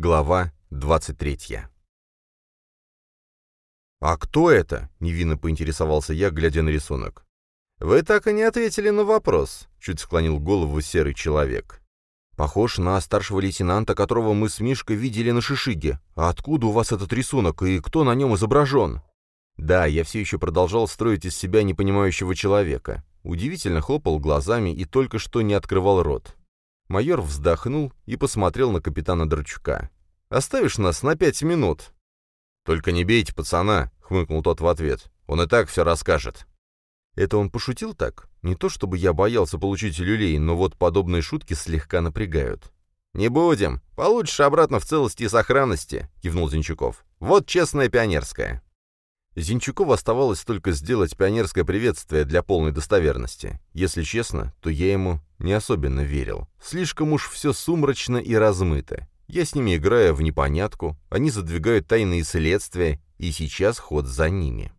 Глава 23 «А кто это?» — невинно поинтересовался я, глядя на рисунок. «Вы так и не ответили на вопрос», — чуть склонил голову серый человек. «Похож на старшего лейтенанта, которого мы с Мишкой видели на Шишиге. А откуда у вас этот рисунок и кто на нем изображен?» Да, я все еще продолжал строить из себя непонимающего человека. Удивительно хлопал глазами и только что не открывал рот. Майор вздохнул и посмотрел на капитана Драчука. «Оставишь нас на пять минут?» «Только не бейте пацана», — хмыкнул тот в ответ. «Он и так все расскажет». Это он пошутил так? Не то чтобы я боялся получить люлей, но вот подобные шутки слегка напрягают. «Не будем. Получишь обратно в целости и сохранности», — кивнул Зинчуков. «Вот честная пионерская». Зинчукову оставалось только сделать пионерское приветствие для полной достоверности. Если честно, то я ему не особенно верил. Слишком уж все сумрачно и размыто. Я с ними играю в непонятку, они задвигают тайные следствия, и сейчас ход за ними.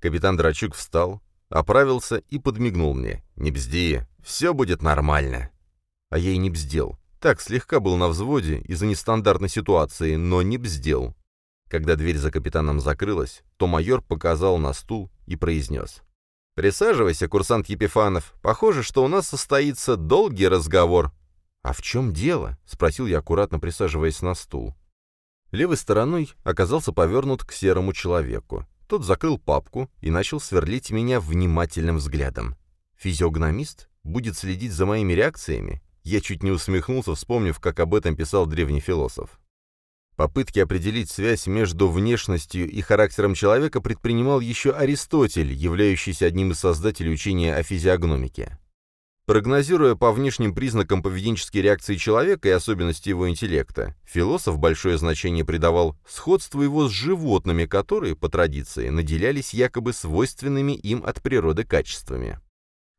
Капитан Драчук встал, оправился и подмигнул мне. «Не бзди, все будет нормально». А я и не бздел. Так, слегка был на взводе из-за нестандартной ситуации, но не бздел. Когда дверь за капитаном закрылась, то майор показал на стул и произнес. «Присаживайся, курсант Епифанов. Похоже, что у нас состоится долгий разговор». «А в чем дело?» — спросил я, аккуратно присаживаясь на стул. Левой стороной оказался повернут к серому человеку. Тот закрыл папку и начал сверлить меня внимательным взглядом. Физиогномист будет следить за моими реакциями? Я чуть не усмехнулся, вспомнив, как об этом писал древний философ. Попытки определить связь между внешностью и характером человека предпринимал еще Аристотель, являющийся одним из создателей учения о физиогномике. Прогнозируя по внешним признакам поведенческие реакции человека и особенности его интеллекта, философ большое значение придавал сходству его с животными, которые, по традиции, наделялись якобы свойственными им от природы качествами.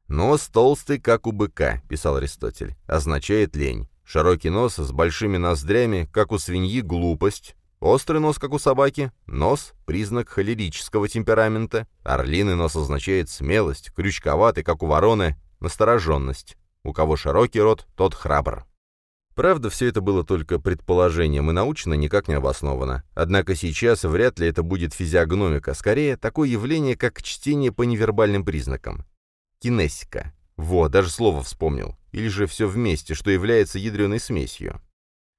«Нос толстый, как у быка», — писал Аристотель, — означает лень. Широкий нос с большими ноздрями, как у свиньи, глупость. Острый нос, как у собаки. Нос — признак холерического темперамента. Орлиный нос означает смелость. Крючковатый, как у вороны, настороженность. У кого широкий рот, тот храбр. Правда, все это было только предположением и научно никак не обосновано. Однако сейчас вряд ли это будет физиогномика, скорее такое явление, как чтение по невербальным признакам. Кинесика. Во, даже слово вспомнил. Или же все вместе, что является ядреной смесью.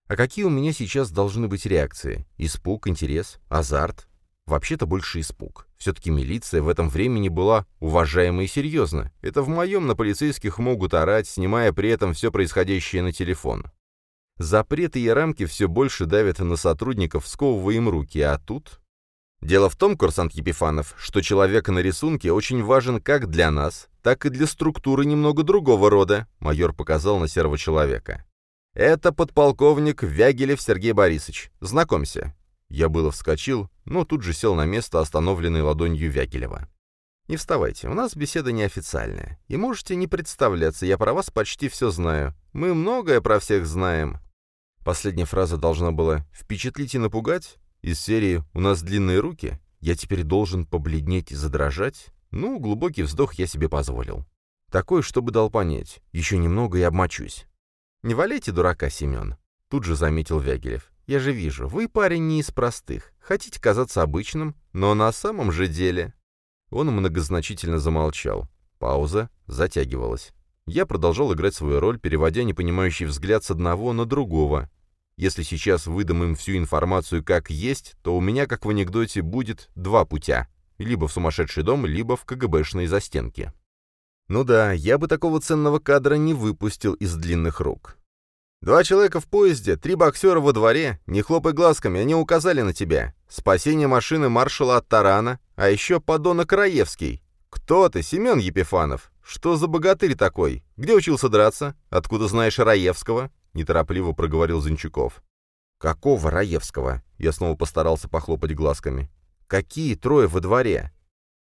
А какие у меня сейчас должны быть реакции? Испуг, интерес, азарт? Вообще-то больше испуг. Все-таки милиция в этом времени была уважаема и серьезна. Это в моем на полицейских могут орать, снимая при этом все происходящее на телефон. Запреты и рамки все больше давят на сотрудников, сковывая им руки, а тут Дело в том, курсант Епифанов, что человек на рисунке очень важен как для нас, так и для структуры немного другого рода, майор показал на серого человека. Это подполковник Вягелев Сергей Борисович. Знакомься. Я было вскочил, но тут же сел на место, остановленной ладонью Вягелева. «Не вставайте, у нас беседа неофициальная. И можете не представляться, я про вас почти все знаю. Мы многое про всех знаем». Последняя фраза должна была впечатлить и напугать, из серии «У нас длинные руки» я теперь должен побледнеть и задрожать? Ну, глубокий вздох я себе позволил. Такой, чтобы дал понять. Еще немного и обмочусь. «Не валяйте дурака, Семен», — тут же заметил Вягелев. «Я же вижу, вы парень не из простых. Хотите казаться обычным, но на самом же деле...» Он многозначительно замолчал. Пауза затягивалась. Я продолжал играть свою роль, переводя непонимающий взгляд с одного на другого, если сейчас выдам им всю информацию как есть, то у меня, как в анекдоте, будет два путя. Либо в сумасшедший дом, либо в КГБшные застенки. Ну да, я бы такого ценного кадра не выпустил из длинных рук. Два человека в поезде, три боксера во дворе. Не хлопай глазками, они указали на тебя. Спасение машины маршала от тарана, а еще подонок Раевский. Кто ты, Семен Епифанов? Что за богатырь такой? Где учился драться? Откуда знаешь Раевского? Неторопливо проговорил Зинчуков. «Какого Раевского?» Я снова постарался похлопать глазками. «Какие трое во дворе?»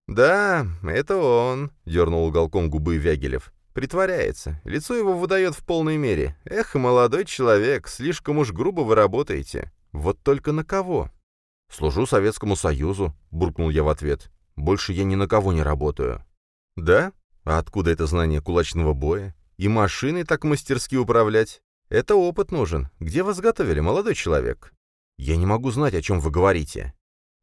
«Да, это он», — дернул уголком губы Вягелев. «Притворяется. Лицо его выдает в полной мере. Эх, молодой человек, слишком уж грубо вы работаете. Вот только на кого?» «Служу Советскому Союзу», — буркнул я в ответ. «Больше я ни на кого не работаю». «Да? А откуда это знание кулачного боя? И машиной так мастерски управлять? Это опыт нужен. Где вас готовили, молодой человек?» «Я не могу знать, о чем вы говорите».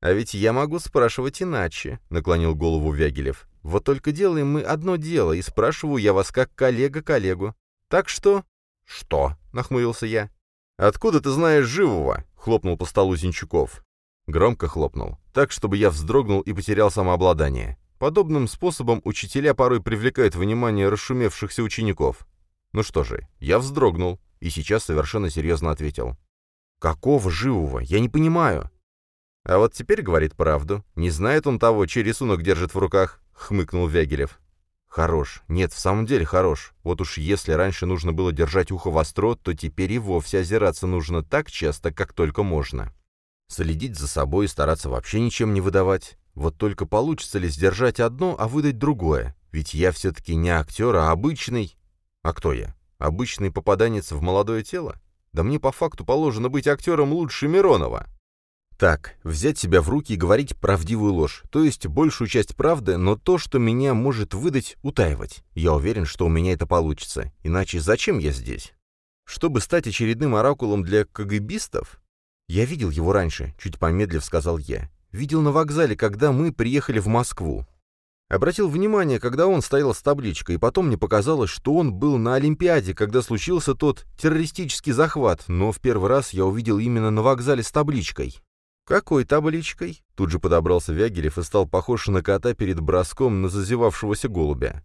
«А ведь я могу спрашивать иначе», — наклонил голову Вягелев. «Вот только делаем мы одно дело, и спрашиваю я вас как коллега коллегу. Так что...» «Что?» — нахмурился я. «Откуда ты знаешь живого?» — хлопнул по столу Зинчуков. Громко хлопнул, так, чтобы я вздрогнул и потерял самообладание. Подобным способом учителя порой привлекают внимание расшумевшихся учеников. Ну что же, я вздрогнул и сейчас совершенно серьезно ответил. «Какого живого? Я не понимаю». «А вот теперь говорит правду. Не знает он того, чей рисунок держит в руках», — хмыкнул Вягелев. «Хорош. Нет, в самом деле хорош. Вот уж если раньше нужно было держать ухо востро, то теперь и вовсе озираться нужно так часто, как только можно. Следить за собой и стараться вообще ничем не выдавать. Вот только получится ли сдержать одно, а выдать другое? Ведь я все-таки не актер, а обычный... А кто я? Обычный попаданец в молодое тело? Да мне по факту положено быть актером лучше Миронова. Так, взять себя в руки и говорить правдивую ложь, то есть большую часть правды, но то, что меня может выдать, утаивать. Я уверен, что у меня это получится. Иначе зачем я здесь? Чтобы стать очередным оракулом для КГБистов? Я видел его раньше, чуть помедлив сказал я. Видел на вокзале, когда мы приехали в Москву. Обратил внимание, когда он стоял с табличкой, и потом мне показалось, что он был на Олимпиаде, когда случился тот террористический захват, но в первый раз я увидел именно на вокзале с табличкой. «Какой табличкой?» Тут же подобрался Вягелев и стал похож на кота перед броском на зазевавшегося голубя.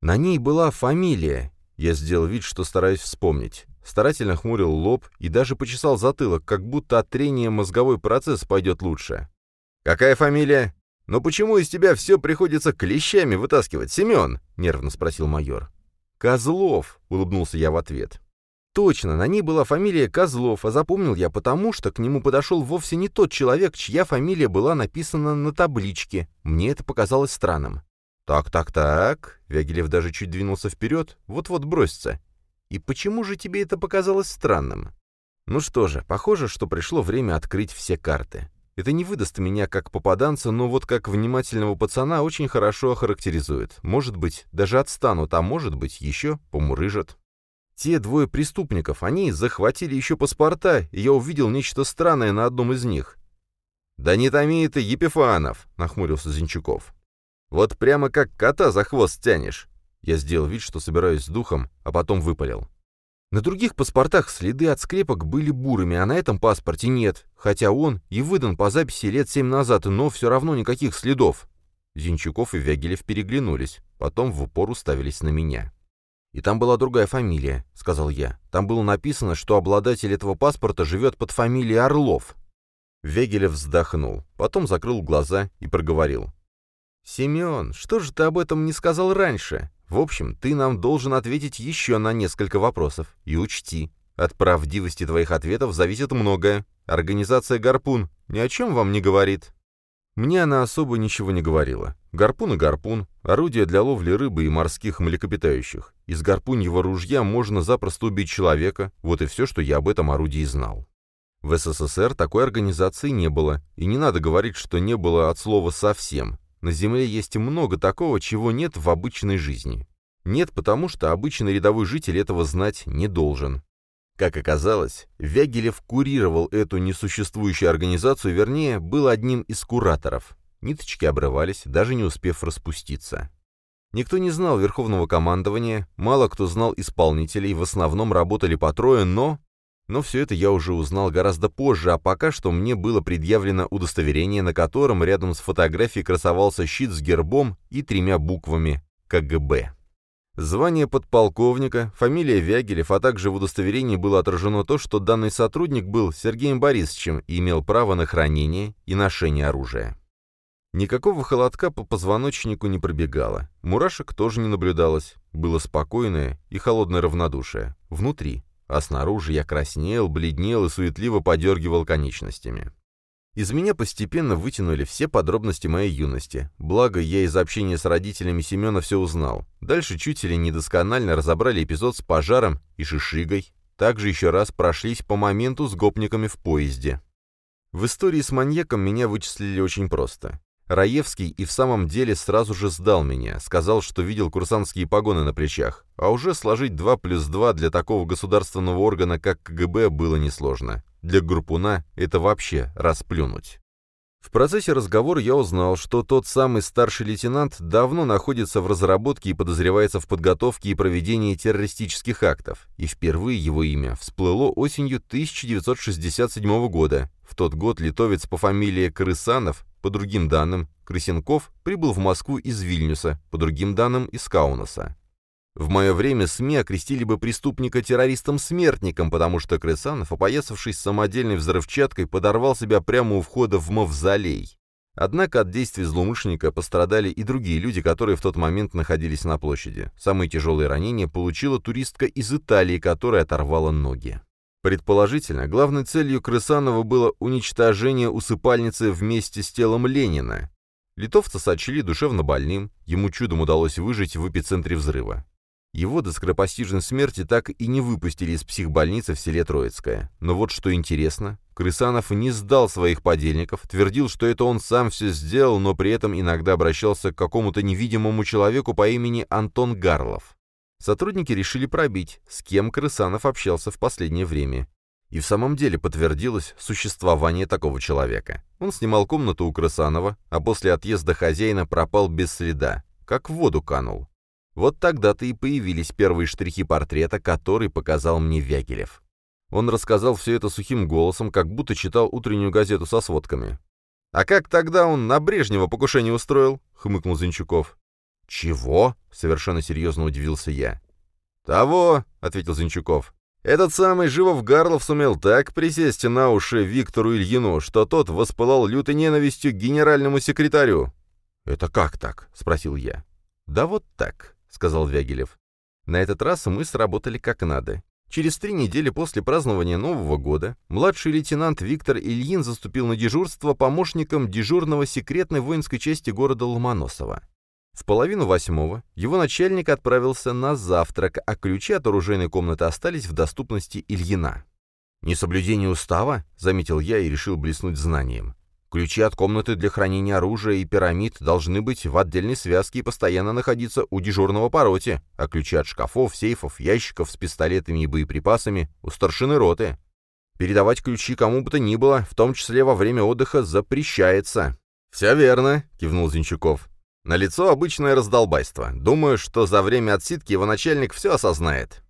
На ней была фамилия. Я сделал вид, что стараюсь вспомнить. Старательно хмурил лоб и даже почесал затылок, как будто от трения мозговой процесс пойдет лучше. «Какая фамилия?» «Но почему из тебя все приходится клещами вытаскивать, Семен?» — нервно спросил майор. «Козлов», — улыбнулся я в ответ. Точно, на ней была фамилия Козлов, а запомнил я потому, что к нему подошел вовсе не тот человек, чья фамилия была написана на табличке. Мне это показалось странным. «Так-так-так», — Вягелев даже чуть двинулся вперед, вот-вот бросится. «И почему же тебе это показалось странным?» Ну что же, похоже, что пришло время открыть все карты. Это не выдаст меня как попаданца, но вот как внимательного пацана очень хорошо охарактеризует. Может быть, даже отстанут, а может быть, еще помурыжат. Те двое преступников, они захватили еще паспорта, и я увидел нечто странное на одном из них. «Да не томи ты, Епифанов!» — нахмурился Зинчуков. «Вот прямо как кота за хвост тянешь!» Я сделал вид, что собираюсь с духом, а потом выпалил. На других паспортах следы от скрепок были бурыми, а на этом паспорте нет, хотя он и выдан по записи лет семь назад, но все равно никаких следов. Зинчуков и Вягелев переглянулись, потом в упор уставились на меня. «И там была другая фамилия», — сказал я. «Там было написано, что обладатель этого паспорта живет под фамилией Орлов». Вегелев вздохнул, потом закрыл глаза и проговорил. «Семен, что же ты об этом не сказал раньше? В общем, ты нам должен ответить еще на несколько вопросов. И учти, от правдивости твоих ответов зависит многое. Организация «Гарпун» ни о чем вам не говорит?» Мне она особо ничего не говорила. Гарпун и гарпун — орудие для ловли рыбы и морских млекопитающих. Из гарпуньего ружья можно запросто убить человека, вот и все, что я об этом орудии знал. В СССР такой организации не было, и не надо говорить, что не было от слова «совсем». На Земле есть много такого, чего нет в обычной жизни. Нет, потому что обычный рядовой житель этого знать не должен. Как оказалось, Вягелев курировал эту несуществующую организацию, вернее, был одним из кураторов. Ниточки обрывались, даже не успев распуститься. Никто не знал верховного командования, мало кто знал исполнителей, в основном работали по трое, но но все это я уже узнал гораздо позже, а пока что мне было предъявлено удостоверение, на котором рядом с фотографией красовался щит с гербом и тремя буквами КГБ. Звание подполковника, фамилия Вягелев, а также в удостоверении было отражено то, что данный сотрудник был Сергеем Борисовичем и имел право на хранение и ношение оружия. Никакого холодка по позвоночнику не пробегало, мурашек тоже не наблюдалось, было спокойное и холодное равнодушие. Внутри, а снаружи я краснел, бледнел и суетливо подергивал конечностями. Из меня постепенно вытянули все подробности моей юности. Благо, я из общения с родителями Семена все узнал. Дальше чуть недосконально разобрали эпизод с пожаром и шишигой. Также еще раз прошлись по моменту с гопниками в поезде. В истории с маньяком меня вычислили очень просто. Раевский и в самом деле сразу же сдал меня, сказал, что видел курсантские погоны на плечах, а уже сложить 2 плюс 2 для такого государственного органа, как КГБ, было несложно. Для Группуна это вообще расплюнуть. В процессе разговора я узнал, что тот самый старший лейтенант давно находится в разработке и подозревается в подготовке и проведении террористических актов, и впервые его имя всплыло осенью 1967 года. В тот год литовец по фамилии Крысанов, по другим данным, Крысенков, прибыл в Москву из Вильнюса, по другим данным, из Каунаса. В мое время СМИ окрестили бы преступника террористом-смертником, потому что Крысанов, опоясавшись самодельной взрывчаткой, подорвал себя прямо у входа в мавзолей. Однако от действий злоумышленника пострадали и другие люди, которые в тот момент находились на площади. Самые тяжелые ранения получила туристка из Италии, которая оторвала ноги. Предположительно, главной целью Крысанова было уничтожение усыпальницы вместе с телом Ленина. Литовца сочли душевно больным, ему чудом удалось выжить в эпицентре взрыва. Его до скоропостижной смерти так и не выпустили из психбольницы в селе Троицкое. Но вот что интересно, Крысанов не сдал своих подельников, твердил, что это он сам все сделал, но при этом иногда обращался к какому-то невидимому человеку по имени Антон Гарлов. Сотрудники решили пробить, с кем Крысанов общался в последнее время. И в самом деле подтвердилось существование такого человека. Он снимал комнату у Крысанова, а после отъезда хозяина пропал без следа, как в воду канул. Вот тогда-то и появились первые штрихи портрета, который показал мне Вягелев. Он рассказал все это сухим голосом, как будто читал утреннюю газету со сводками. «А как тогда он на Брежнева покушение устроил?» — хмыкнул Зинчуков. «Чего?» — совершенно серьезно удивился я. «Того», — ответил Зинчуков. «Этот самый Живов-Гарлов сумел так присесть на уши Виктору Ильину, что тот воспылал лютой ненавистью к генеральному секретарю». «Это как так?» — спросил я. «Да вот так», сказал Вягелев. На этот раз мы сработали как надо. Через три недели после празднования Нового года младший лейтенант Виктор Ильин заступил на дежурство помощником дежурного секретной воинской части города Ломоносова. В половину восьмого его начальник отправился на завтрак, а ключи от оружейной комнаты остались в доступности Ильина. «Несоблюдение устава?» — заметил я и решил блеснуть знанием. Ключи от комнаты для хранения оружия и пирамид должны быть в отдельной связке и постоянно находиться у дежурного по роте, а ключи от шкафов, сейфов, ящиков с пистолетами и боеприпасами у старшины роты. Передавать ключи кому бы то ни было, в том числе во время отдыха, запрещается. «Все верно», — кивнул Зинчуков. На лицо обычное раздолбайство. Думаю, что за время отсидки его начальник все осознает.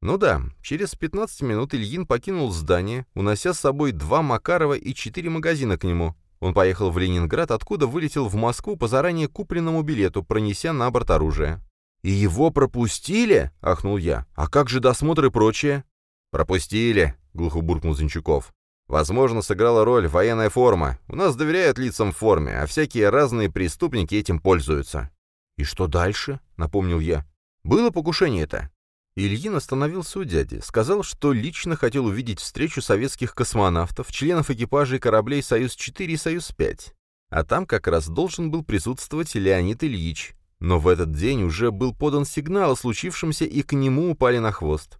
Ну да, через 15 минут Ильин покинул здание, унося с собой два Макарова и четыре магазина к нему, он поехал в Ленинград, откуда вылетел в Москву по заранее купленному билету, пронеся на борт оружие. «И его пропустили?» — ахнул я. «А как же досмотр и прочее?» «Пропустили», — глухо буркнул Зинчуков. «Возможно, сыграла роль военная форма. У нас доверяют лицам в форме, а всякие разные преступники этим пользуются». «И что дальше?» — напомнил я. «Было покушение-то?» Ильин остановился у дяди, сказал, что лично хотел увидеть встречу советских космонавтов, членов экипажей кораблей «Союз-4» и «Союз-5». А там как раз должен был присутствовать Леонид Ильич. Но в этот день уже был подан сигнал о случившемся, и к нему упали на хвост.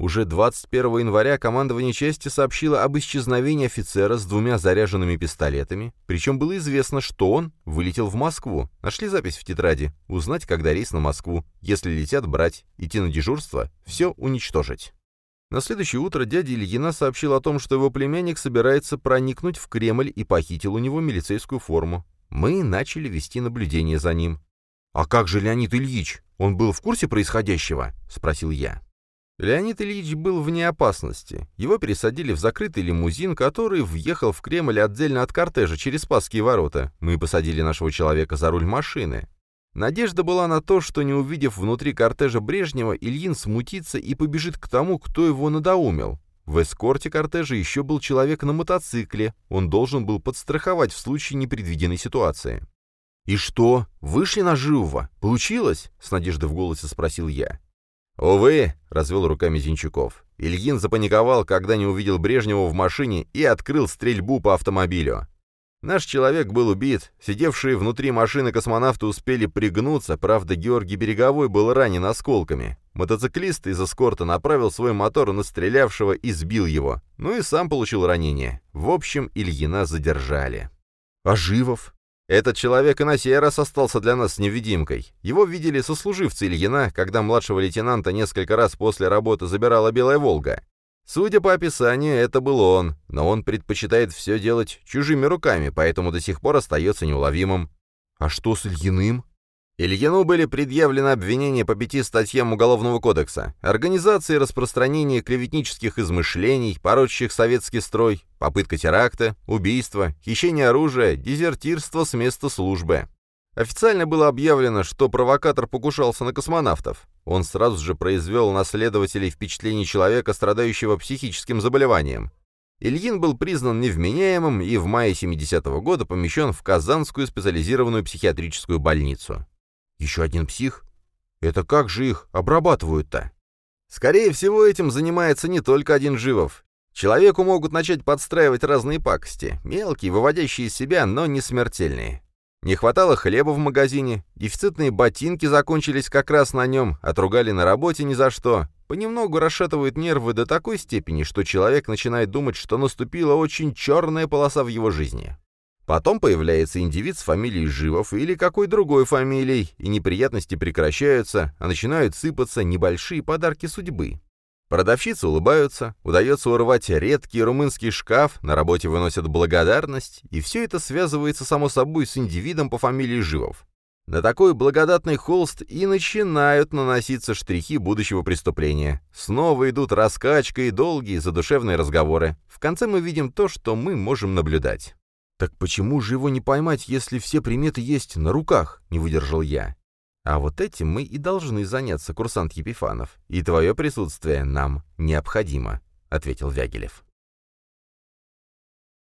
Уже 21 января командование части сообщило об исчезновении офицера с двумя заряженными пистолетами, причем было известно, что он вылетел в Москву. Нашли запись в тетради. Узнать, когда рейс на Москву. Если летят, брать. Идти на дежурство. Все уничтожить. На следующее утро дядя Ильина сообщил о том, что его племянник собирается проникнуть в Кремль и похитил у него милицейскую форму. Мы начали вести наблюдение за ним. «А как же Леонид Ильич? Он был в курсе происходящего?» — спросил я. Леонид Ильич был вне опасности. Его пересадили в закрытый лимузин, который въехал в Кремль отдельно от кортежа через Спасские ворота. Мы посадили нашего человека за руль машины. Надежда была на то, что, не увидев внутри кортежа Брежнева, Ильин смутится и побежит к тому, кто его надоумил. В эскорте кортежа еще был человек на мотоцикле, он должен был подстраховать в случае непредвиденной ситуации. «И что, вышли на живого? Получилось?» — с надеждой в голосе спросил я. «Увы», — развел руками Зинчуков. Ильин запаниковал, когда не увидел Брежнева в машине и открыл стрельбу по автомобилю. Наш человек был убит, сидевшие внутри машины космонавты успели пригнуться, правда, Георгий Береговой был ранен осколками. Мотоциклист из эскорта направил свой мотор на стрелявшего и сбил его, ну и сам получил ранение. В общем, Ильина задержали. «А Живов?» Этот человек и на сей раз остался для нас невидимкой. Его видели сослуживцы Ильина, когда младшего лейтенанта несколько раз после работы забирала Белая Волга. Судя по описанию, это был он, но он предпочитает все делать чужими руками, поэтому до сих пор остается неуловимым. А что с Ильиным? Ильину были предъявлены обвинения по пяти статьям Уголовного кодекса. Организации распространения клеветнических измышлений, порочащих советский строй, попытка теракта, убийство, хищение оружия, дезертирство с места службы. Официально было объявлено, что провокатор покушался на космонавтов. Он сразу же произвел на следователей впечатление человека, страдающего психическим заболеванием. Ильин был признан невменяемым и в мае 70-го года помещен в Казанскую специализированную психиатрическую больницу. Еще один псих? Это как же их обрабатывают-то? Скорее всего, этим занимается не только один Живов. Человеку могут начать подстраивать разные пакости, мелкие, выводящие из себя, но не смертельные. Не хватало хлеба в магазине, дефицитные ботинки закончились как раз на нем, отругали на работе ни за что. Понемногу расшатывают нервы до такой степени, что человек начинает думать, что наступила очень черная полоса в его жизни. Потом появляется индивид с фамилией Живов или какой другой фамилией, и неприятности прекращаются, а начинают сыпаться небольшие подарки судьбы. Продавщицы улыбаются, удается урвать редкий румынский шкаф, на работе выносят благодарность, и все это связывается само собой с индивидом по фамилии Живов. На такой благодатный холст и начинают наноситься штрихи будущего преступления. Снова идут раскачка и долгие задушевные разговоры. В конце мы видим то, что мы можем наблюдать. «Так почему же его не поймать, если все приметы есть на руках?» — не выдержал я. «А вот этим мы и должны заняться, курсант Епифанов, и твое присутствие нам необходимо», — ответил Вягелев.